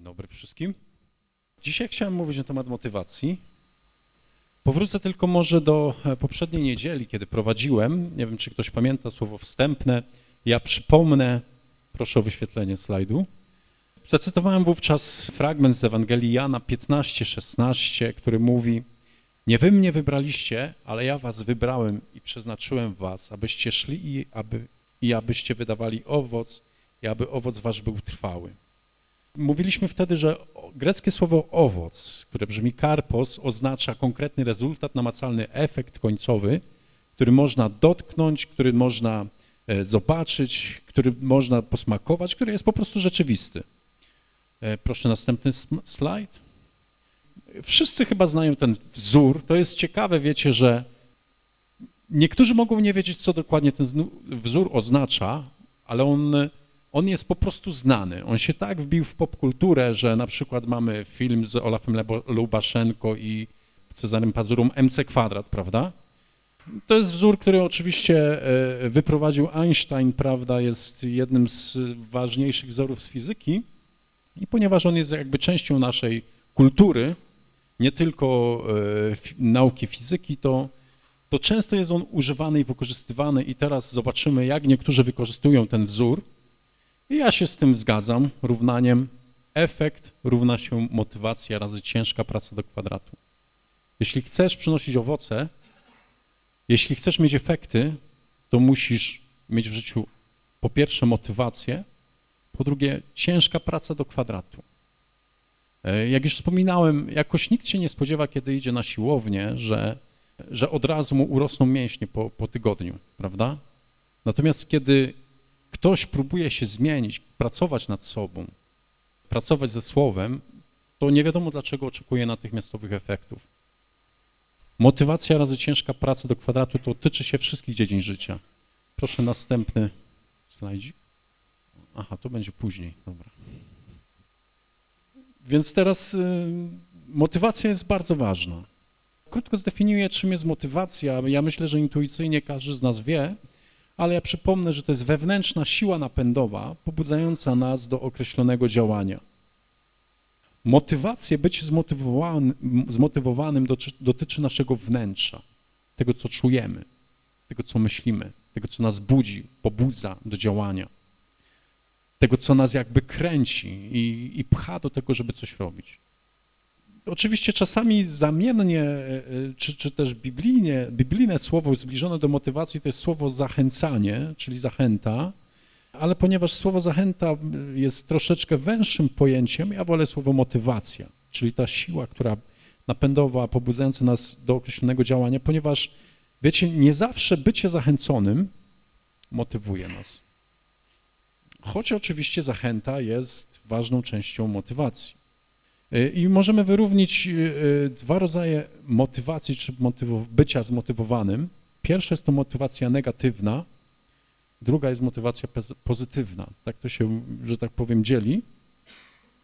Dzień dobry wszystkim. Dzisiaj chciałem mówić na temat motywacji. Powrócę tylko może do e, poprzedniej niedzieli, kiedy prowadziłem. Nie wiem, czy ktoś pamięta słowo wstępne. Ja przypomnę, proszę o wyświetlenie slajdu. Zacytowałem wówczas fragment z Ewangelii Jana 15-16, który mówi Nie wy mnie wybraliście, ale ja was wybrałem i przeznaczyłem was, abyście szli i, aby, i abyście wydawali owoc, i aby owoc wasz był trwały. Mówiliśmy wtedy, że greckie słowo owoc, które brzmi karpos, oznacza konkretny rezultat, namacalny efekt końcowy, który można dotknąć, który można e, zobaczyć, który można posmakować, który jest po prostu rzeczywisty. E, Proszę następny slajd. Wszyscy chyba znają ten wzór. To jest ciekawe, wiecie, że niektórzy mogą nie wiedzieć, co dokładnie ten wzór oznacza, ale on on jest po prostu znany. On się tak wbił w popkulturę, że na przykład mamy film z Olafem Lubaszenko i Cezarym Pazurą MC kwadrat, prawda? To jest wzór, który oczywiście e, wyprowadził Einstein, prawda, jest jednym z ważniejszych wzorów z fizyki i ponieważ on jest jakby częścią naszej kultury, nie tylko e, nauki fizyki, to, to często jest on używany i wykorzystywany i teraz zobaczymy, jak niektórzy wykorzystują ten wzór, i ja się z tym zgadzam, równaniem efekt równa się motywacja razy ciężka praca do kwadratu. Jeśli chcesz przynosić owoce, jeśli chcesz mieć efekty, to musisz mieć w życiu po pierwsze motywację, po drugie ciężka praca do kwadratu. E, Jak już wspominałem, jakoś nikt się nie spodziewa, kiedy idzie na siłownię, że, że od razu mu urosną mięśnie po, po tygodniu, prawda? Natomiast kiedy ktoś próbuje się zmienić, pracować nad sobą, pracować ze słowem, to nie wiadomo dlaczego oczekuje natychmiastowych efektów. Motywacja razy ciężka praca do kwadratu to tyczy się wszystkich dziedzin życia. Proszę następny slajdzik. Aha, to będzie później, dobra. Więc teraz y, motywacja jest bardzo ważna. Krótko zdefiniuję, czym jest motywacja. Ja myślę, że intuicyjnie każdy z nas wie, ale ja przypomnę, że to jest wewnętrzna siła napędowa pobudzająca nas do określonego działania. Motywację, bycie zmotywowanym, zmotywowanym dotyczy naszego wnętrza, tego, co czujemy, tego, co myślimy, tego, co nas budzi, pobudza do działania, tego, co nas jakby kręci i, i pcha do tego, żeby coś robić. Oczywiście czasami zamiennie, e, e, czy, czy też biblijnie, biblijne słowo zbliżone do motywacji to jest słowo zachęcanie, czyli zachęta, ale ponieważ słowo zachęta jest troszeczkę węższym pojęciem, ja wolę słowo motywacja, czyli ta siła, która napędowa, pobudzająca nas do określonego działania, ponieważ wiecie, nie zawsze bycie zachęconym motywuje nas. Choć oczywiście zachęta jest ważną częścią motywacji. I możemy wyróżnić y, dwa rodzaje motywacji, czy motyw- bycia zmotywowanym. Pierwsza jest to motywacja negatywna, druga jest motywacja pozytywna. Tak to się, że tak powiem, dzieli.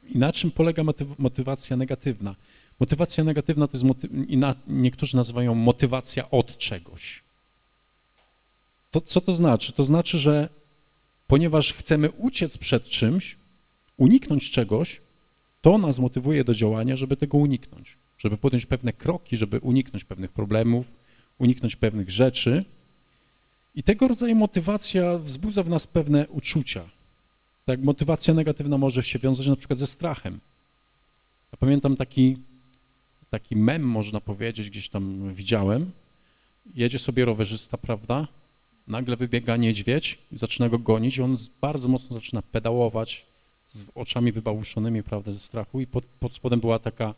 I na czym polega motyw- motywacja negatywna? Motywacja negatywna to jest, niektórzy nazywają motywacja od czegoś. To co to znaczy? To znaczy, że ponieważ chcemy uciec przed czymś, uniknąć czegoś, to nas motywuje do działania, żeby tego uniknąć, żeby podjąć pewne kroki, żeby uniknąć pewnych problemów, uniknąć pewnych rzeczy. I tego rodzaju motywacja wzbudza w nas pewne uczucia. Tak, motywacja negatywna może się wiązać na przykład ze strachem. Ja pamiętam taki, taki mem, można powiedzieć, gdzieś tam widziałem. Jedzie sobie rowerzysta, prawda? Nagle wybiega niedźwiedź i zaczyna go gonić i on bardzo mocno zaczyna pedałować, z oczami wybałuszonymi, prawda, ze strachu i pod, pod spodem była taka,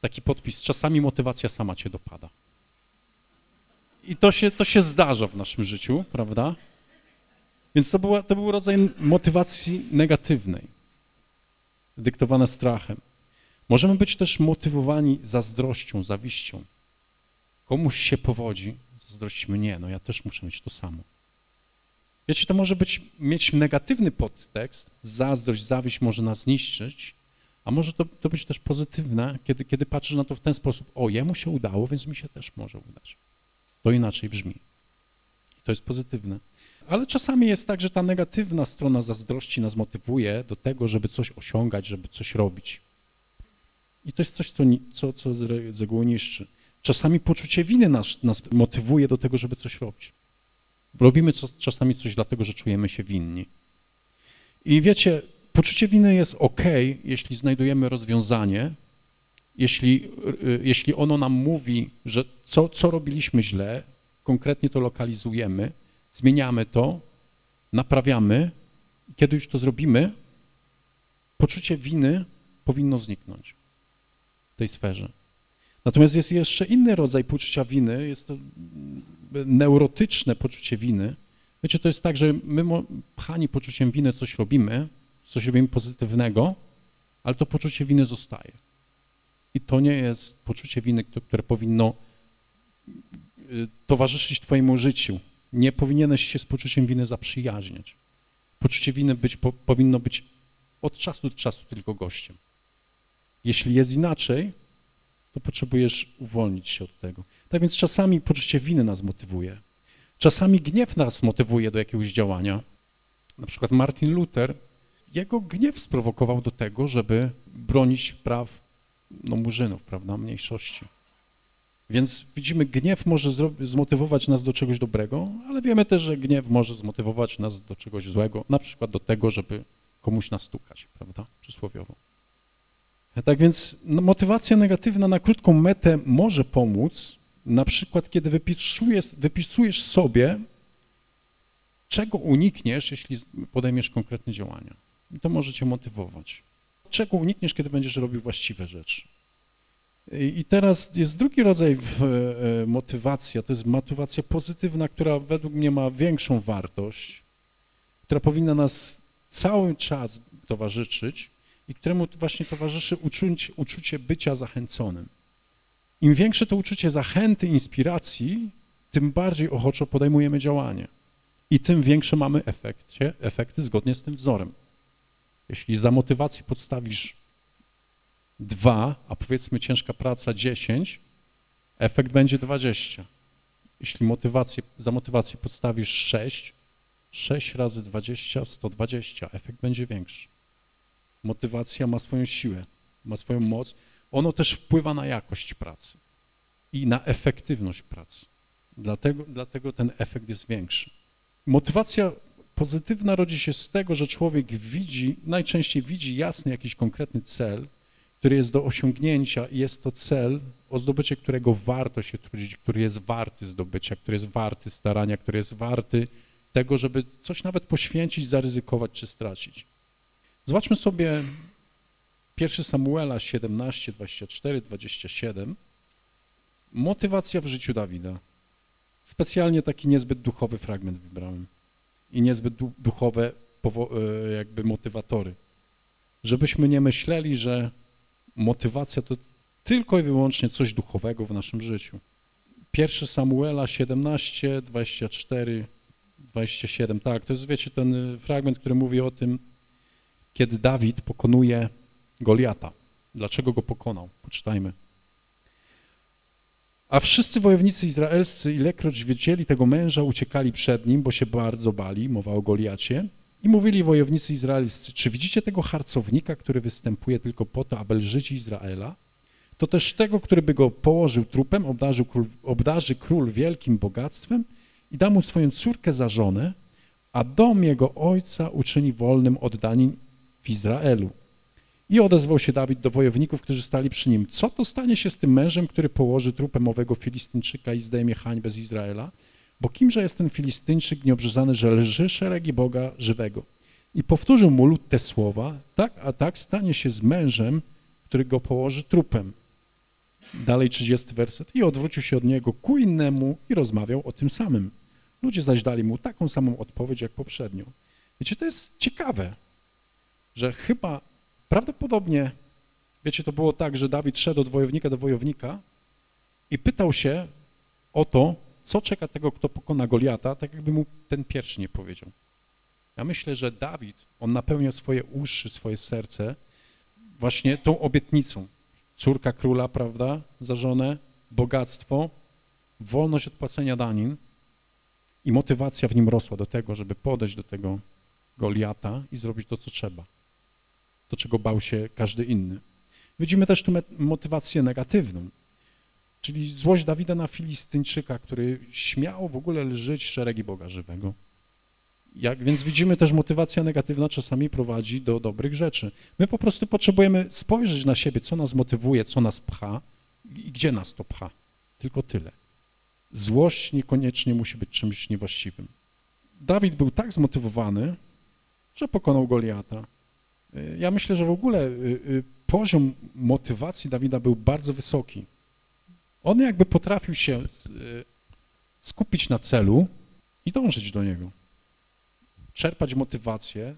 taki podpis, czasami motywacja sama cię dopada. I to się, to się zdarza w naszym życiu, prawda? Więc to, była, to był rodzaj motywacji negatywnej, dyktowana strachem. Możemy być też motywowani zazdrością, zawiścią. Komuś się powodzi, zazdrościmy, nie, no ja też muszę mieć to samo. Wiecie, to może być, mieć negatywny podtekst, zazdrość, zawiść może nas zniszczyć, a może to, to być też pozytywne, kiedy, kiedy patrzysz na to w ten sposób, o, jemu się udało, więc mi się też może udać. To inaczej brzmi. I to jest pozytywne. Ale czasami jest tak, że ta negatywna strona zazdrości nas motywuje do tego, żeby coś osiągać, żeby coś robić. I to jest coś, co, co, co z reguły niszczy. Czasami poczucie winy nas, nas motywuje do tego, żeby coś robić. Robimy czasami coś dlatego, że czujemy się winni. I wiecie, poczucie winy jest ok, jeśli znajdujemy rozwiązanie, jeśli, y, jeśli ono nam mówi, że co, co robiliśmy źle, konkretnie to lokalizujemy, zmieniamy to, naprawiamy. Kiedy już to zrobimy, poczucie winy powinno zniknąć w tej sferze. Natomiast jest jeszcze inny rodzaj poczucia winy, jest to neurotyczne poczucie winy. Wiecie, to jest tak, że my pchani poczuciem winy coś robimy, coś robimy pozytywnego, ale to poczucie winy zostaje. I to nie jest poczucie winy, które powinno y, towarzyszyć twojemu życiu. Nie powinieneś się z poczuciem winy zaprzyjaźniać. Poczucie winy być, po, powinno być od czasu do czasu tylko gościem. Jeśli jest inaczej, to potrzebujesz uwolnić się od tego. Tak więc czasami poczucie winy nas motywuje. Czasami gniew nas motywuje do jakiegoś działania. Na przykład Martin Luther, jego gniew sprowokował do tego, żeby bronić praw no, murzynów, prawda, mniejszości. Więc widzimy, gniew może zmotywować nas do czegoś dobrego, ale wiemy też, że gniew może zmotywować nas do czegoś złego, na przykład do tego, żeby komuś nastukać, prawda, przysłowiowo. Tak więc no, motywacja negatywna na krótką metę może pomóc, na przykład kiedy wypisujesz, wypisujesz sobie, czego unikniesz, jeśli podejmiesz konkretne działania. I to może cię motywować. Czego unikniesz, kiedy będziesz robił właściwe rzeczy. I teraz jest drugi rodzaj e, motywacja, to jest motywacja pozytywna, która według mnie ma większą wartość, która powinna nas cały czas towarzyszyć i któremu właśnie towarzyszy uczucie bycia zachęconym. Im większe to uczucie zachęty, inspiracji, tym bardziej ochoczo podejmujemy działanie i tym większe mamy efekcie, efekty zgodnie z tym wzorem. Jeśli za motywację podstawisz dwa, a powiedzmy ciężka praca 10, efekt będzie 20. Jeśli motywację, za motywację podstawisz 6, 6 razy 20, 120, efekt będzie większy. Motywacja ma swoją siłę, ma swoją moc. Ono też wpływa na jakość pracy i na efektywność pracy. Dlatego, dlatego ten efekt jest większy. Motywacja pozytywna rodzi się z tego, że człowiek widzi, najczęściej widzi jasny jakiś konkretny cel, który jest do osiągnięcia i jest to cel, o zdobycie którego warto się trudzić, który jest warty zdobycia, który jest warty starania, który jest warty tego, żeby coś nawet poświęcić, zaryzykować czy stracić. Zobaczmy sobie 1 Samuela 17, 24, 27. Motywacja w życiu Dawida. Specjalnie taki niezbyt duchowy fragment wybrałem i niezbyt du- duchowe e, jakby motywatory. Żebyśmy nie myśleli, że motywacja to tylko i wyłącznie coś duchowego w naszym życiu. 1 Samuela 17, 24, 27. Tak, to jest, wiecie, ten fragment, który mówi o tym, kiedy Dawid pokonuje Goliata. Dlaczego go pokonał? Poczytajmy. A wszyscy wojownicy izraelscy, ilekroć wiedzieli tego męża, uciekali przed nim, bo się bardzo bali, mowa o Goliacie. I mówili wojownicy izraelscy, czy widzicie tego harcownika, który występuje tylko po to, aby lżyć Izraela? To też tego, który by go położył trupem, obdarzył król, obdarzy król wielkim bogactwem i da mu swoją córkę za żonę, a dom jego ojca uczyni wolnym od danin w Izraelu. I odezwał się Dawid do wojowników, którzy stali przy nim. Co to stanie się z tym mężem, który położy trupem owego Filistynczyka i zdejmie hańbę z Izraela? Bo kimże jest ten Filistynczyk nieobrzezany, że lży szeregi Boga żywego? I powtórzył mu lud te słowa, tak, a tak stanie się z mężem, który go położy trupem. Dalej 30 werset. I odwrócił się od niego ku innemu i rozmawiał o tym samym. Ludzie zaś dali mu taką samą odpowiedź jak poprzednio. Wiecie, to jest ciekawe, że chyba prawdopodobnie, wiecie, to było tak, że Dawid szedł od wojownika do wojownika i pytał się o to, co czeka tego, kto pokona Goliata, tak jakby mu ten pierwszy nie powiedział. Ja myślę, że Dawid, on napełniał swoje uszy, swoje serce właśnie tą obietnicą. Córka króla, prawda, za żonę, bogactwo, wolność od płacenia danin. I motywacja w nim rosła do tego, żeby podejść do tego Goliata i zrobić to, co trzeba. To, czego bał się każdy inny. Widzimy też tu motywację negatywną, czyli złość Dawida na Filistyńczyka, który śmiał w ogóle lżyć szeregi Boga żywego. Jak, więc widzimy też motywacja negatywna czasami prowadzi do dobrych rzeczy. My po prostu potrzebujemy spojrzeć na siebie, co nas motywuje, co nas pcha i gdzie nas to pcha. Tylko tyle. Złość niekoniecznie musi być czymś niewłaściwym. Dawid był tak zmotywowany, że pokonał Goliata. Y, ja myślę, że w ogóle y, y, poziom motywacji Dawida był bardzo wysoki. On jakby potrafił się skupić na celu i dążyć do niego. Czerpać motywację.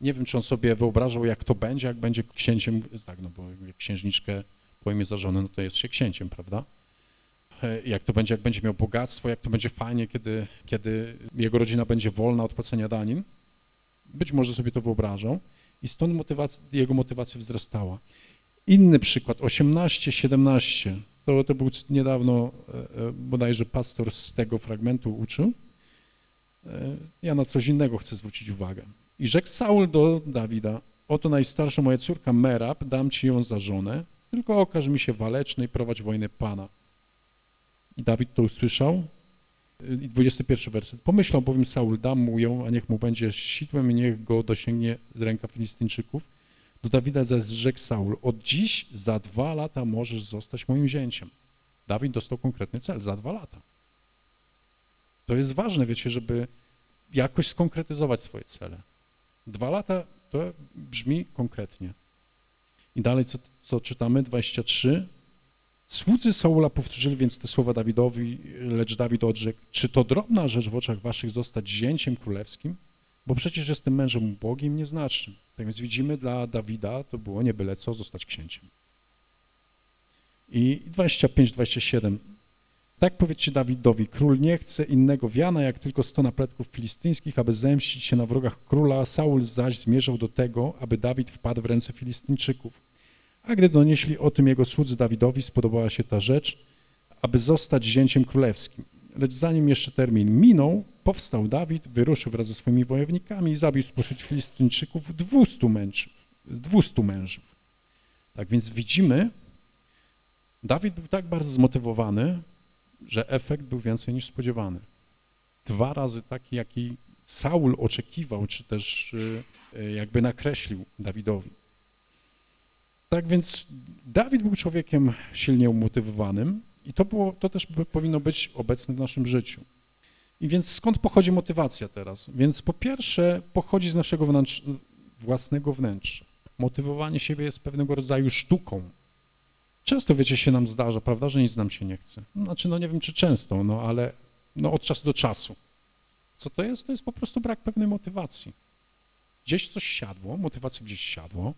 Nie wiem, czy on sobie wyobrażał, jak to będzie, jak będzie księciem, tak, no bo jak księżniczkę pojmie za żonę, no to jest się księciem, prawda? E, jak to będzie, jak będzie miał bogactwo, jak to będzie fajnie, kiedy, kiedy jego rodzina będzie wolna od płacenia danin. Być może sobie to wyobrażał i stąd motywacja, jego motywacja wzrastała. Inny przykład, 18-17, to, to był niedawno e, e, bodajże pastor z tego fragmentu uczył. Ja na coś innego chcę zwrócić uwagę. I rzekł Saul do Dawida, oto najstarsza moja córka Merab, dam ci ją za żonę, tylko okaż mi się waleczny i prowadź wojnę Pana. I Dawid to usłyszał. I 21 werset. Pomyślał bowiem Saul, dam mu ją, a niech mu będzie sidłem i niech go dosięgnie z ręka Filistyńczyków. Do Dawida zaś rzekł Saul, od dziś za dwa lata możesz zostać moim zięciem. Dawid dostał konkretny cel, za dwa lata. To jest ważne, wiecie, żeby jakoś skonkretyzować swoje cele. Dwa lata to brzmi konkretnie. I dalej co, co czytamy? 23. Słudzy Saula powtórzyli więc te słowa Dawidowi, lecz Dawid odrzekł, czy to drobna rzecz w oczach waszych zostać zięciem królewskim? Bo przecież jestem mężem ubogim, nieznacznym. Tak więc widzimy, dla Dawida to było nie byle co zostać księciem. I 25-27. Tak powiedzcie Dawidowi, król nie chce innego wiana, jak tylko sto napletków filistyńskich, aby zemścić się na wrogach króla, Saul zaś zmierzał do tego, aby Dawid wpadł w ręce filistyńczyków. A gdy donieśli o tym jego słudzy Dawidowi, spodobała się ta rzecz, aby zostać zięciem królewskim. Lecz zanim jeszcze termin minął, powstał Dawid, wyruszył wraz ze swoimi wojownikami i zabił spośród Filistyńczyków 200 mężów. 200 mężów. Tak więc widzimy, Dawid był tak bardzo zmotywowany, że efekt był więcej niż spodziewany. Dwa razy taki, jaki Saul oczekiwał, czy też y, y, jakby nakreślił Dawidowi. Tak więc Dawid był człowiekiem silnie umotywowanym i to, było, to też powinno być obecne w naszym życiu. I więc skąd pochodzi motywacja teraz? Więc po pierwsze pochodzi z naszego wnętrz, własnego wnętrza. Motywowanie siebie jest pewnego rodzaju sztuką. Często, wiecie, się nam zdarza, prawda, że nic nam się nie chce. Znaczy, no nie wiem, czy często, no ale no, od czasu do czasu. Co to jest? To jest po prostu brak pewnej motywacji. Gdzieś coś siadło, motywacja gdzieś siadło,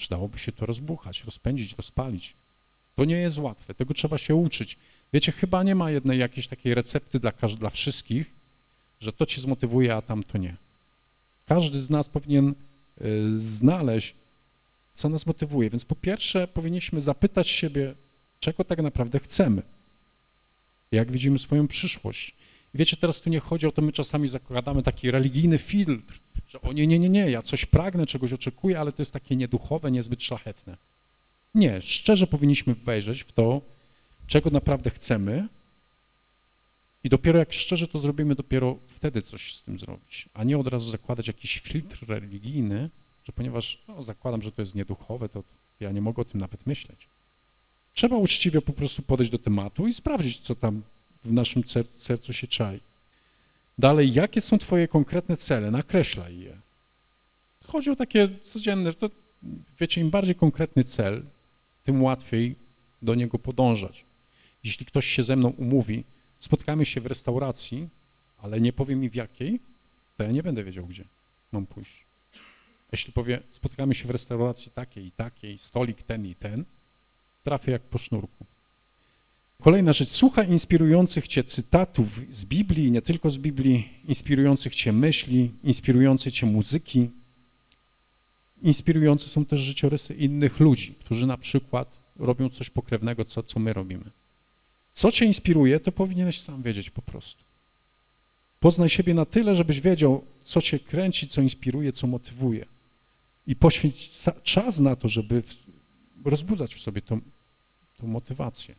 Przydałoby się to rozbuchać, rozpędzić, rozpalić. To nie jest łatwe, tego trzeba się uczyć. Wiecie, chyba nie ma jednej jakiejś takiej recepty dla, dla wszystkich, że to cię zmotywuje, a tam to nie. Każdy z nas powinien y, znaleźć, co nas motywuje. Więc po pierwsze powinniśmy zapytać siebie, czego tak naprawdę chcemy. Jak widzimy swoją przyszłość. Wiecie, teraz tu nie chodzi o to, my czasami zakładamy taki religijny filtr, że o nie, nie, nie, nie, ja coś pragnę, czegoś oczekuję, ale to jest takie nieduchowe, niezbyt szlachetne. Nie, szczerze powinniśmy wejrzeć w to, czego naprawdę chcemy i dopiero jak szczerze to zrobimy, dopiero wtedy coś z tym zrobić, a nie od razu zakładać jakiś filtr religijny, że ponieważ no, zakładam, że to jest nieduchowe, to ja nie mogę o tym nawet myśleć. Trzeba uczciwie po prostu podejść do tematu i sprawdzić, co tam w naszym sercu się czai. Dalej, jakie są twoje konkretne cele? Nakreślaj je. Chodzi o takie codzienne, to wiecie, im bardziej konkretny cel, tym łatwiej do niego podążać. Jeśli ktoś się ze mną umówi, spotkamy się w restauracji, ale nie powie mi w jakiej, to ja nie będę wiedział, gdzie mam pójść. Jeśli powie, spotkamy się w restauracji takiej i takiej, stolik ten i ten, trafię jak po sznurku. Kolejna rzecz, słuchaj inspirujących cię cytatów z Biblii, nie tylko z Biblii, inspirujących cię myśli, inspirujące cię muzyki. Inspirujące są też życiorysy innych ludzi, którzy na przykład robią coś pokrewnego, co, co my robimy. Co cię inspiruje, to powinieneś sam wiedzieć po prostu. Poznaj siebie na tyle, żebyś wiedział, co cię kręci, co inspiruje, co motywuje. I poświęć czas na to, żeby rozbudzać w sobie tą, tą motywację.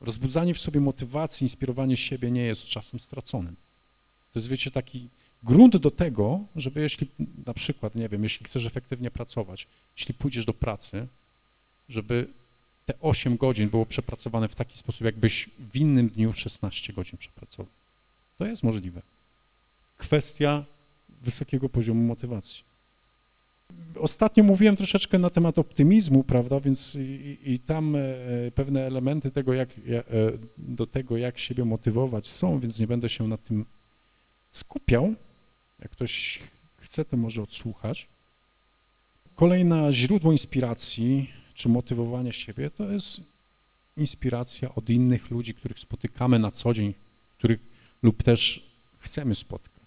Rozbudzanie w sobie motywacji, inspirowanie siebie nie jest czasem straconym. To jest, wiecie, taki grunt do tego, żeby jeśli na przykład, nie wiem, jeśli chcesz efektywnie pracować, jeśli pójdziesz do pracy, żeby te 8 godzin było przepracowane w taki sposób, jakbyś w innym dniu 16 godzin przepracował. To jest możliwe. Kwestia wysokiego poziomu motywacji. Ostatnio mówiłem troszeczkę na temat optymizmu, prawda, więc i, i tam e, pewne elementy tego, jak, ja- e, do tego, jak siebie motywować są, więc nie będę się na tym skupiał. Jak ktoś chce, to może odsłuchać. Kolejne źródło inspiracji czy motywowania siebie to jest inspiracja od innych ludzi, których spotykamy na co dzień, których lub też chcemy spotkać.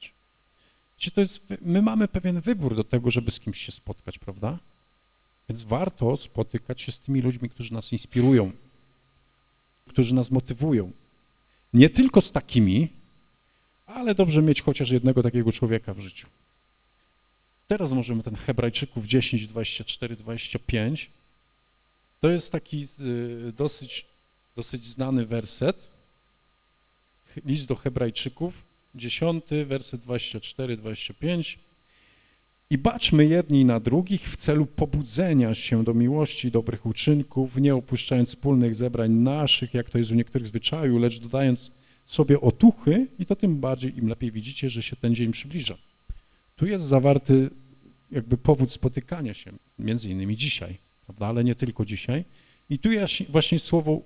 Czy to jest, my mamy pewien wybór do tego, żeby z kimś się spotkać, prawda? Więc warto spotykać się z tymi ludźmi, którzy nas inspirują, którzy nas motywują. Nie tylko z takimi, ale dobrze mieć chociaż jednego takiego człowieka w życiu. Teraz możemy ten Hebrajczyków 10, 24, 25. To jest taki y, dosyć, dosyć znany werset. List do Hebrajczyków, 10, werset 24, 25. I baczmy jedni na drugich w celu pobudzenia się do miłości i dobrych uczynków, nie opuszczając wspólnych zebrań naszych, jak to jest u niektórych zwyczaju, lecz dodając sobie otuchy i to tym bardziej im lepiej widzicie, że się ten dzień przybliża. Tu jest zawarty jakby powód spotykania się, między innymi dzisiaj, prawda, ale nie tylko dzisiaj. I tu właśnie słowo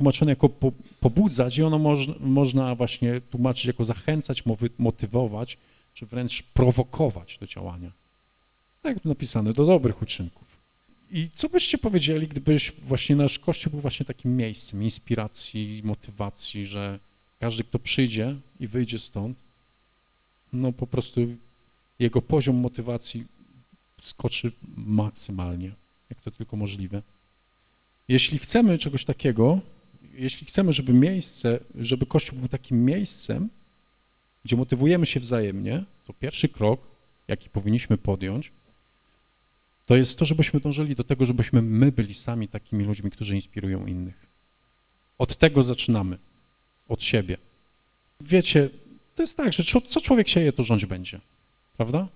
tłumaczone jako po, pobudzać i ono można, można właśnie tłumaczyć jako zachęcać, motywować, czy wręcz prowokować do działania. Tak jak napisane, do dobrych uczynków. I co byście powiedzieli, gdybyś właśnie nasz Kościół był właśnie takim miejscem inspiracji, motywacji, że każdy, kto przyjdzie i wyjdzie stąd, no po prostu jego poziom motywacji skoczy maksymalnie, jak to tylko możliwe. Jeśli chcemy czegoś takiego, jeśli chcemy, żeby miejsce, żeby Kościół był takim miejscem, gdzie motywujemy się wzajemnie, to pierwszy krok, jaki powinniśmy podjąć, to jest to, żebyśmy dążyli do tego, żebyśmy my byli sami takimi ludźmi, którzy inspirują innych. Od tego zaczynamy, od siebie. Wiecie, to jest tak, że co- człowiek sieje, to rządź będzie, prawda?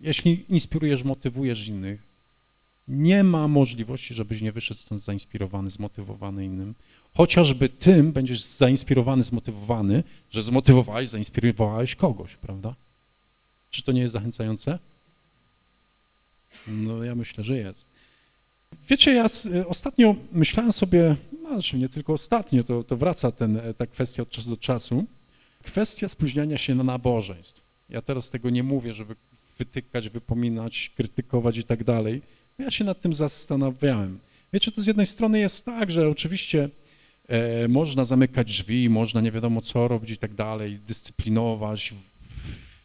Jeśli inspirujesz, motywujesz innych, nie ma możliwości, żebyś nie wyszedł stąd zainspirowany, zmotywowany innym. Chociażby tym będziesz zainspirowany, zmotywowany, że zmotywowałeś, zainspirowałeś kogoś, prawda? Czy to nie jest zachęcające? No ja myślę, że jest. Wiecie, ja s- ostatnio myślałem sobie, no znaczy nie tylko ostatnio, to, to wraca ten, e, ta kwestia od czasu do czasu, kwestia spóźniania się na nabożeństw. Ja teraz tego nie mówię, żeby wytykać, wypominać, krytykować i tak dalej. Ja się nad tym zastanawiałem. Wiecie, to z jednej strony jest tak, że oczywiście e, można zamykać drzwi, można nie wiadomo co robić i tak dalej, dyscyplinować,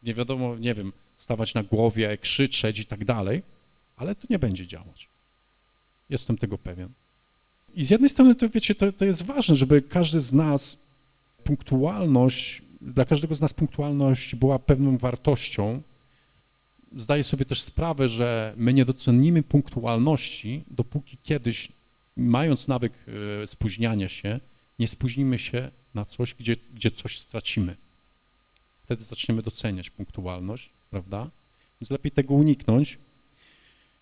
nie wiadomo, nie wiem, stawać na głowie, krzyczeć i tak dalej, ale to nie będzie działać. Jestem tego pewien. I z jednej strony to wiecie, to, to jest ważne, żeby każdy z nas punktualność, dla każdego z nas punktualność była pewną wartością. Zdaję sobie też sprawę, że my nie docenimy punktualności, dopóki kiedyś, mając nawyk e, spóźniania się, nie spóźnimy się na coś, gdzie, gdzie coś stracimy. Wtedy zaczniemy doceniać punktualność, prawda? Więc lepiej tego uniknąć.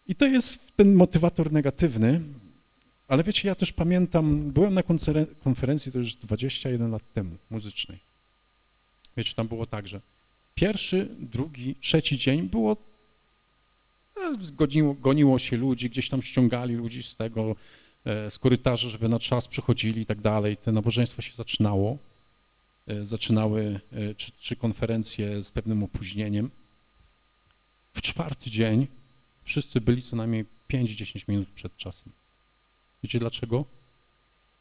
I to jest ten motywator negatywny, ale wiecie, ja też pamiętam, byłem na konferencji to już 21 lat temu, muzycznej. Wiecie, tam było tak, że pierwszy, drugi, trzeci dzień było, e, goniło, goniło się ludzi, gdzieś tam ściągali ludzi z tego, z korytarza, żeby na czas przychodzili i tak dalej. Te nabożeństwo się zaczynało, e, zaczynały e, czy, czy konferencje z pewnym opóźnieniem. W czwarty dzień wszyscy byli co najmniej 5-10 minut przed czasem. Wiecie dlaczego?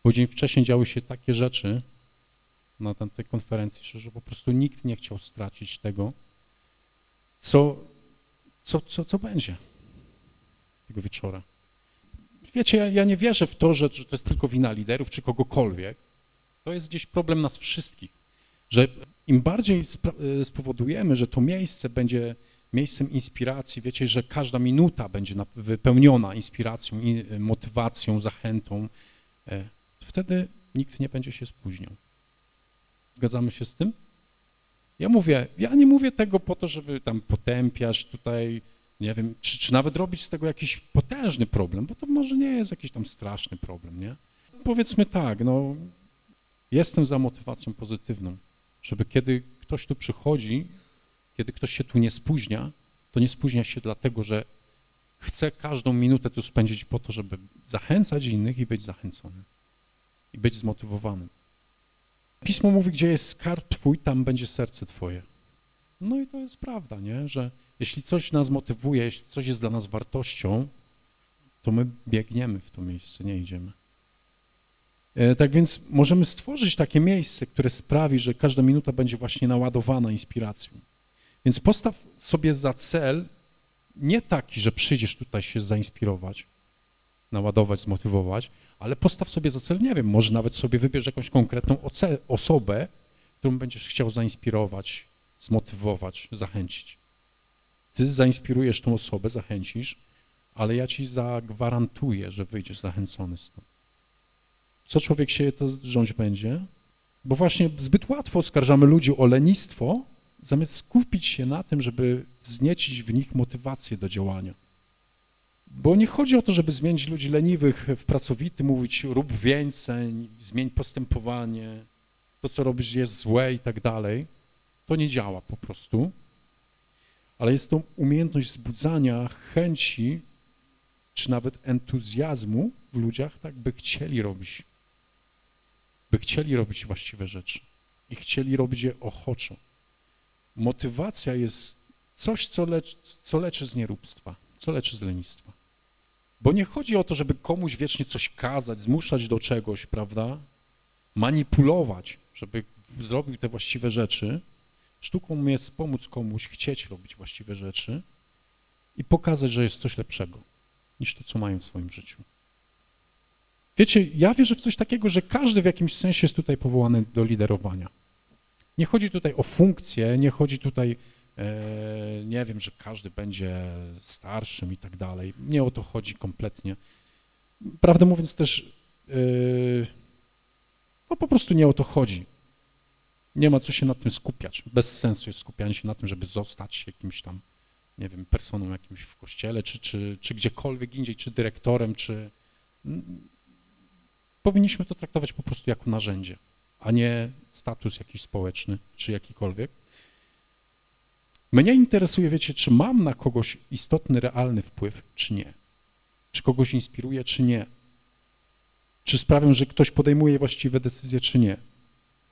Bo dzień wcześniej działy się takie rzeczy na tej konferencji, że po prostu nikt nie chciał stracić tego, co, co, co, co będzie tego wieczora. Wiecie, ja, ja nie wierzę w to, że, że to jest tylko wina liderów czy kogokolwiek. To jest gdzieś problem nas wszystkich, że Im bardziej y, spowodujemy, że to miejsce będzie miejscem inspiracji, wiecie, że każda minuta będzie na- wypełniona inspiracją, y, motywacją, zachętą, e, wtedy nikt nie będzie się spóźniał. Zgadzamy się z tym? Ja mówię, ja nie mówię tego po to, żeby tam potępiać tutaj, nie wiem, czy, czy nawet robić z tego jakiś potężny problem, bo to może nie jest jakiś tam straszny problem, nie? Powiedzmy tak, no, jestem za motywacją pozytywną, żeby kiedy ktoś tu przychodzi, kiedy ktoś się tu nie spóźnia, to nie spóźnia się dlatego, że chce każdą minutę tu spędzić po to, żeby zachęcać innych i być zachęconym i być zmotywowanym. Pismo mówi, gdzie jest skarb twój, tam będzie serce twoje. No i to jest prawda, nie? że jeśli coś nas motywuje, jeśli coś jest dla nas wartością, to my biegniemy w to miejsce, nie idziemy. E, Tak więc możemy stworzyć takie miejsce, które sprawi, że każda minuta będzie właśnie naładowana inspiracją. Więc postaw sobie za cel nie taki, że przyjdziesz tutaj się zainspirować, naładować, zmotywować, ale postaw sobie za cel, nie wiem, może nawet sobie wybierz jakąś konkretną osobę, którą będziesz chciał zainspirować, zmotywować, zachęcić. Ty zainspirujesz tą osobę, zachęcisz, ale ja ci zagwarantuję, że wyjdziesz zachęcony stąd. Co człowiek sieje, to rządź będzie, bo właśnie zbyt łatwo oskarżamy ludzi o lenistwo, zamiast skupić się na tym, żeby wzniecić w nich motywację do działania. Bo nie chodzi o to, żeby zmienić ludzi leniwych w pracowity, mówić rób więcej, zmień postępowanie, to co robisz jest złe i tak dalej. To nie działa po prostu. Ale jest to umiejętność wzbudzania chęci, czy nawet entuzjazmu w ludziach, tak by chcieli robić, by chcieli robić właściwe rzeczy i chcieli robić je ochoczo. Motywacja jest coś, co, co leczy z nieróbstwa, co leczy z lenistwa. Bo nie chodzi o to, żeby komuś wiecznie coś kazać, zmuszać do czegoś, prawda? Manipulować, żeby zrobił te właściwe rzeczy. Sztuką jest pomóc komuś chcieć robić właściwe rzeczy i pokazać, że jest coś lepszego niż to, co mają w swoim życiu. Wiecie, ja wierzę w coś takiego, że każdy w jakimś sensie jest tutaj powołany do liderowania. Nie chodzi tutaj o funkcję, nie chodzi tutaj, e, nie wiem, że każdy będzie starszym i tak dalej. Nie o to chodzi kompletnie. Prawdę mówiąc też, e, no po prostu nie o to chodzi. Nie ma co się nad tym skupiać. Bez sensu jest skupianie się na tym, żeby zostać jakimś tam, nie wiem, personą jakimś w kościele, czy, czy, czy gdziekolwiek indziej, czy dyrektorem, czy... Powinniśmy to traktować po prostu jako narzędzie, a nie status jakiś społeczny, czy jakikolwiek. Mnie interesuje, wiecie, czy mam na kogoś istotny, realny wpływ, czy nie. Czy kogoś inspiruje, czy nie. Czy sprawiam, że ktoś podejmuje właściwe decyzje, czy nie.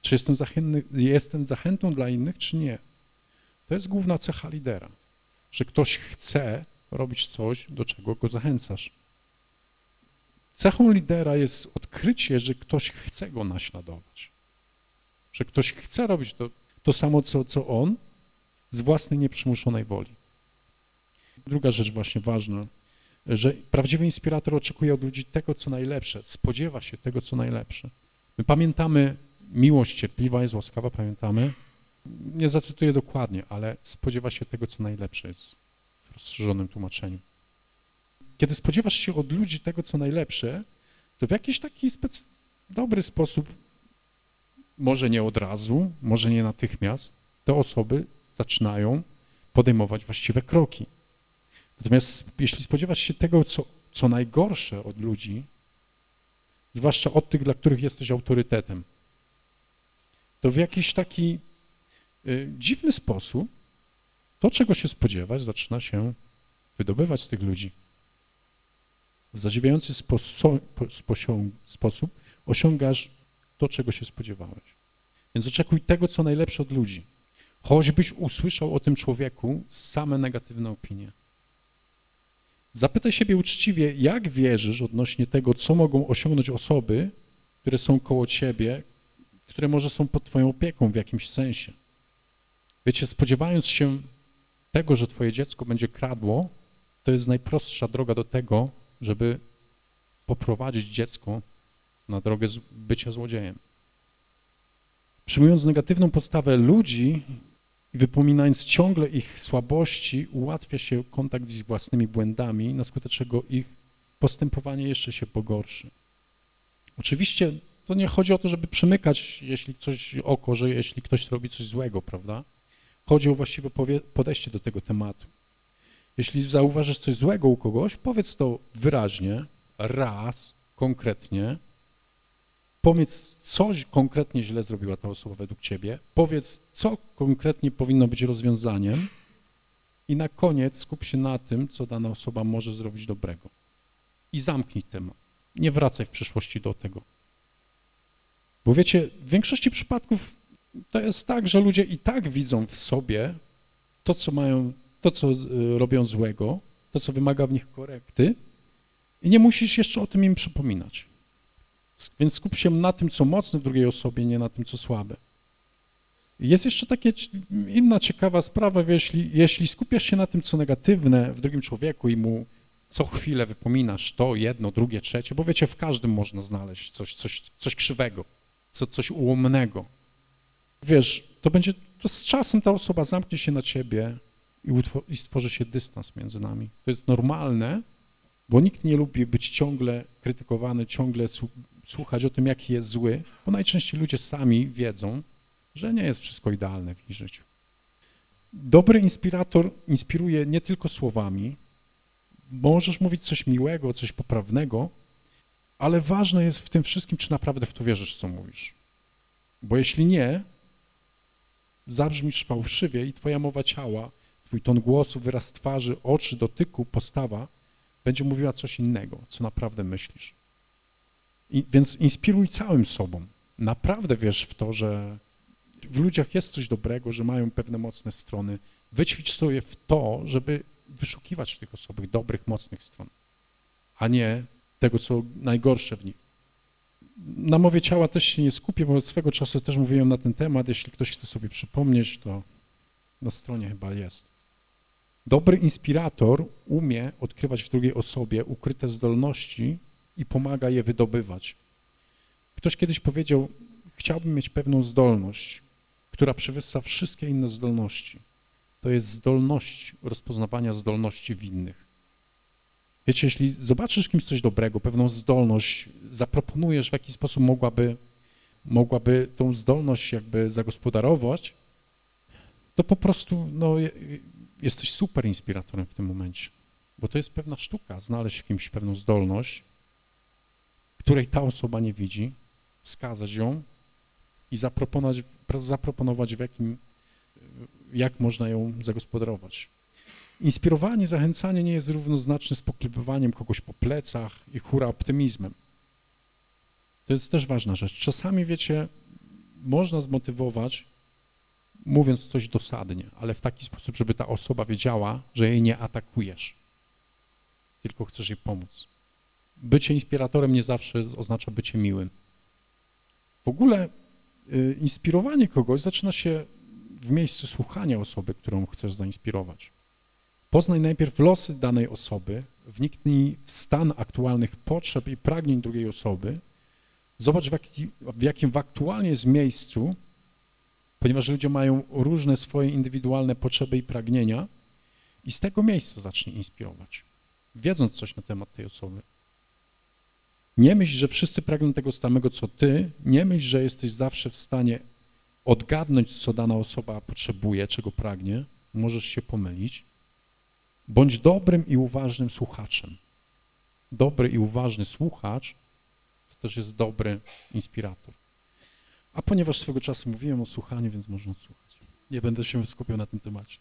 Czy jestem, zachętny, jestem zachętą dla innych, czy nie. To jest główna cecha lidera, że ktoś chce robić coś, do czego go zachęcasz. Cechą lidera jest odkrycie, że ktoś chce go naśladować, że ktoś chce robić to, to samo, co, co on, z własnej nieprzymuszonej woli. Druga rzecz właśnie ważna, że prawdziwy inspirator oczekuje od ludzi tego, co najlepsze, spodziewa się tego, co najlepsze. My pamiętamy, miłość cierpliwa jest łaskawa, pamiętamy, nie zacytuję dokładnie, ale spodziewa się tego, co najlepsze jest w rozszerzonym tłumaczeniu. Kiedy spodziewasz się od ludzi tego, co najlepsze, to w jakiś taki dobry sposób, może nie od razu, może nie natychmiast, te osoby zaczynają podejmować właściwe kroki. Natomiast jeśli spodziewasz się tego, co, co najgorsze od ludzi, zwłaszcza od tych, dla których jesteś autorytetem, to w jakiś taki y, dziwny sposób to, czego się spodziewać, zaczyna się wydobywać z tych ludzi. W zadziwiający sposób osiągasz to, czego się spodziewałeś. Więc oczekuj tego, co najlepsze od ludzi. Choćbyś usłyszał o tym człowieku same negatywne opinie. Zapytaj siebie uczciwie, jak wierzysz odnośnie tego, co mogą osiągnąć osoby, które są koło ciebie, które może są pod twoją opieką w jakimś sensie. Wiecie, spodziewając się tego, że twoje dziecko będzie kradło, to jest najprostsza droga do tego, żeby poprowadzić dziecko na drogę bycia złodziejem. Przyjmując negatywną postawę ludzi i wypominając ciągle ich słabości, ułatwia się kontakt z własnymi błędami, na skutek czego ich postępowanie jeszcze się pogorszy. Oczywiście to nie chodzi o to, żeby przymykać jeśli coś oko, że jeśli ktoś robi coś złego, prawda? Chodzi o właściwe podejście do tego tematu. Jeśli zauważysz coś złego u kogoś, powiedz to wyraźnie, raz, konkretnie. Powiedz, coś konkretnie źle zrobiła ta osoba według ciebie. Powiedz, co konkretnie powinno być rozwiązaniem. I na koniec skup się na tym, co dana osoba może zrobić dobrego. I zamknij temat. Nie wracaj w przyszłości do tego. Bo wiecie, w większości przypadków to jest tak, że ludzie i tak widzą w sobie to, co mają, to, co y, robią złego, to, co wymaga w nich korekty i nie musisz jeszcze o tym im przypominać. Więc skup się na tym, co mocne w drugiej osobie, nie na tym, co słabe. Jest jeszcze taka inna ciekawa sprawa, jeśli, jeśli skupiasz się na tym, co negatywne w drugim człowieku i mu co chwilę wypominasz to, jedno, drugie, trzecie, bo wiecie, w każdym można znaleźć coś, coś, coś krzywego, co, coś ułomnego. Wiesz, to będzie, to z czasem ta osoba zamknie się na ciebie i, i stworzy się dystans między nami. To jest normalne, bo nikt nie lubi być ciągle krytykowany, ciągle słuchać o tym, jaki jest zły, bo najczęściej ludzie sami wiedzą, że nie jest wszystko idealne w ich życiu. Dobry inspirator inspiruje nie tylko słowami, możesz mówić coś miłego, coś poprawnego, ale ważne jest w tym wszystkim, czy naprawdę w to wierzysz, co mówisz. Bo jeśli nie, zabrzmisz fałszywie i twoja mowa ciała, twój ton głosu, wyraz twarzy, oczy, dotyku, postawa będzie mówiła coś innego, co naprawdę myślisz. I, więc inspiruj całym sobą. Naprawdę wierz w to, że w ludziach jest coś dobrego, że mają pewne mocne strony. Wyćwicz sobie w to, żeby wyszukiwać w tych osobach dobrych, mocnych stron, a nie tego, co najgorsze w nich. Na mowie ciała też się nie skupię, bo swego czasu też mówiłem na ten temat. Jeśli ktoś chce sobie przypomnieć, to na stronie chyba jest. Dobry inspirator umie odkrywać w drugiej osobie ukryte zdolności i pomaga je wydobywać. Ktoś kiedyś powiedział, chciałbym mieć pewną zdolność, która przewyższa wszystkie inne zdolności. To jest zdolność rozpoznawania zdolności w innych. Wiecie, jeśli zobaczysz kimś coś dobrego, pewną zdolność, zaproponujesz, w jaki sposób mogłaby, mogłaby tą zdolność jakby zagospodarować, to po prostu no, jesteś super inspiratorem w tym momencie, bo to jest pewna sztuka, znaleźć w kimś pewną zdolność, której ta osoba nie widzi, wskazać ją i zaproponować, zaproponować w jakim, jak można ją zagospodarować. Inspirowanie, zachęcanie nie jest równoznaczne z poklepywaniem kogoś po plecach i hura optymizmem. To jest też ważna rzecz. Czasami, wiecie, można zmotywować, mówiąc coś dosadnie, ale w taki sposób, żeby ta osoba wiedziała, że jej nie atakujesz, tylko chcesz jej pomóc. Bycie inspiratorem nie zawsze oznacza bycie miłym. W ogóle y, inspirowanie kogoś zaczyna się w miejscu słuchania osoby, którą chcesz zainspirować. Poznaj najpierw losy danej osoby, wniknij w stan aktualnych potrzeb i pragnień drugiej osoby, zobacz w, jaki, w jakim aktualnie jest miejscu, ponieważ ludzie mają różne swoje indywidualne potrzeby i pragnienia i z tego miejsca zacznij inspirować, wiedząc coś na temat tej osoby. Nie myśl, że wszyscy pragną tego samego, co ty. Nie myśl, że jesteś zawsze w stanie odgadnąć, co dana osoba potrzebuje, czego pragnie. Możesz się pomylić. Bądź dobrym i uważnym słuchaczem. Dobry i uważny słuchacz to też jest dobry inspirator. A ponieważ swego czasu mówiłem o słuchaniu, więc można słuchać. Nie będę się skupiał na tym temacie.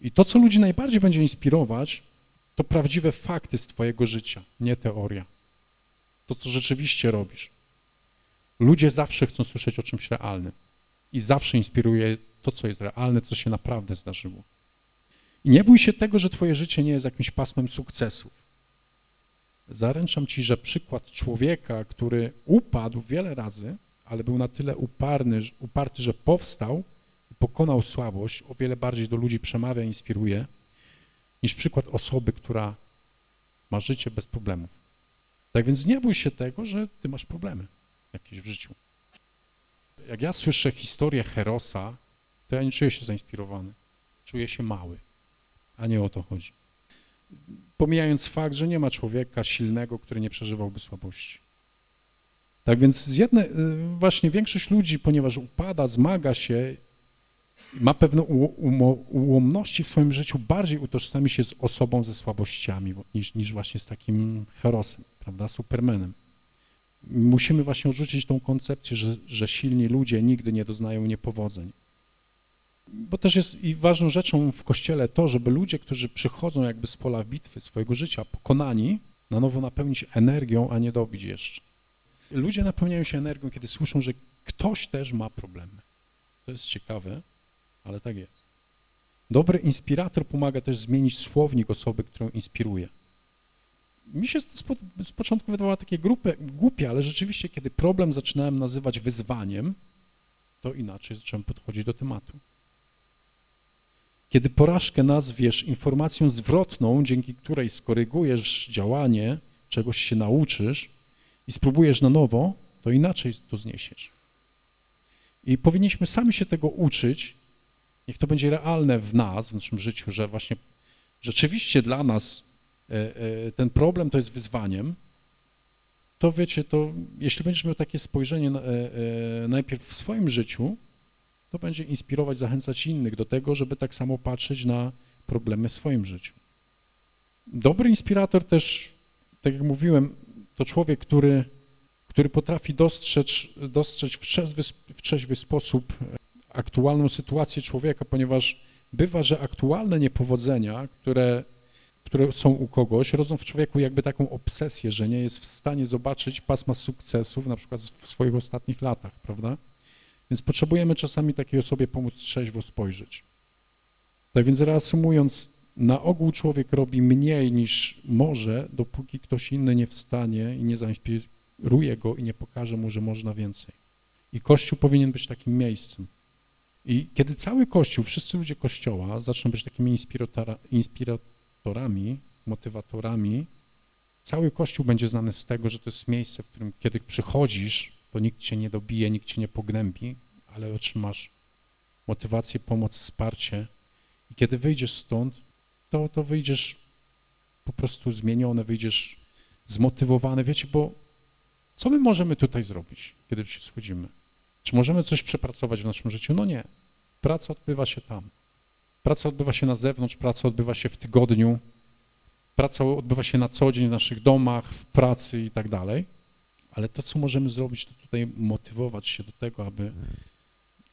I to, co ludzi najbardziej będzie inspirować, to prawdziwe fakty z twojego życia, nie teoria to, co rzeczywiście robisz. Ludzie zawsze chcą słyszeć o czymś realnym i zawsze inspiruje to, co jest realne, co się naprawdę zdarzyło. I nie bój się tego, że twoje życie nie jest jakimś pasmem sukcesów. Zaręczam ci, że przykład człowieka, który upadł wiele razy, ale był na tyle uparny, uparty, że powstał i pokonał słabość, o wiele bardziej do ludzi przemawia, inspiruje, niż przykład osoby, która ma życie bez problemów. Tak więc nie bój się tego, że ty masz problemy jakieś w życiu. Jak ja słyszę historię Herosa, to ja nie czuję się zainspirowany. Czuję się mały, a nie o to chodzi. Pomijając fakt, że nie ma człowieka silnego, który nie przeżywałby słabości. Tak więc z jednej, y, właśnie większość ludzi, ponieważ upada, zmaga się, ma pewne ułomności w swoim życiu, bardziej utożsami się z osobą ze słabościami niż, niż właśnie z takim herosem, prawda, supermanem. Musimy właśnie odrzucić tą koncepcję, że, że silni ludzie nigdy nie doznają niepowodzeń. Bo też jest i ważną rzeczą w Kościele to, żeby ludzie, którzy przychodzą jakby z pola bitwy swojego życia, pokonani, na nowo napełnić energią, a nie dobić jeszcze. Ludzie napełniają się energią, kiedy słyszą, że ktoś też ma problemy. To jest ciekawe, ale tak jest. Dobry inspirator pomaga też zmienić słownik osoby, którą inspiruje. Mi się z, z początku wydawała takie grupy, głupie, ale rzeczywiście, kiedy problem zaczynałem nazywać wyzwaniem, to inaczej zacząłem podchodzić do tematu. Kiedy porażkę nazwiesz informacją zwrotną, dzięki której skorygujesz działanie, czegoś się nauczysz i spróbujesz na nowo, to inaczej to zniesiesz. I powinniśmy sami się tego uczyć, niech to będzie realne w nas, w naszym życiu, że właśnie rzeczywiście dla nas e, e, ten problem to jest wyzwaniem, to wiecie, to jeśli będziesz miał takie spojrzenie e, najpierw w swoim życiu, to będzie inspirować, zachęcać innych do tego, żeby tak samo patrzeć na problemy w swoim życiu. Dobry inspirator też, tak jak mówiłem, to człowiek, który, który potrafi dostrzec, dostrzec w, trzeźwy, w trzeźwy sposób aktualną sytuację człowieka, ponieważ bywa, że aktualne niepowodzenia, które, które są u kogoś, rodzą w człowieku jakby taką obsesję, że nie jest w stanie zobaczyć pasma sukcesów, na przykład w swoich ostatnich latach, prawda? Więc potrzebujemy czasami takiej osobie pomóc trzeźwo spojrzeć. Tak więc reasumując, na ogół człowiek robi mniej niż może, dopóki ktoś inny nie wstanie i nie zainspiruje go i nie pokaże mu, że można więcej. I Kościół powinien być takim miejscem. I kiedy cały Kościół, wszyscy ludzie Kościoła zaczną być takimi inspiratora, inspiratorami, motywatorami, cały Kościół będzie znany z tego, że to jest miejsce, w którym kiedy przychodzisz, to nikt cię nie dobije, nikt cię nie pognębi, ale otrzymasz motywację, pomoc, wsparcie. I kiedy wyjdziesz stąd, to, to wyjdziesz po prostu zmieniony, wyjdziesz zmotywowany. Wiecie, bo co my możemy tutaj zrobić, kiedy się schodzimy? Czy możemy coś przepracować w naszym życiu? No nie. Praca odbywa się tam. Praca odbywa się na zewnątrz, praca odbywa się w tygodniu, praca odbywa się na co dzień w naszych domach, w pracy i tak dalej. Ale to, co możemy zrobić, to tutaj motywować się do tego, aby,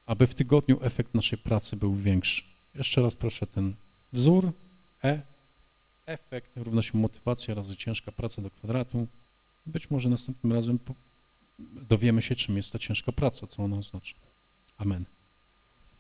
aby w tygodniu efekt naszej pracy był większy. Jeszcze raz proszę ten wzór E, efekt równa się motywacja razy ciężka praca do kwadratu. Być może następnym razem dowiemy się, czym jest ta ciężka praca, co ona oznacza. Amen.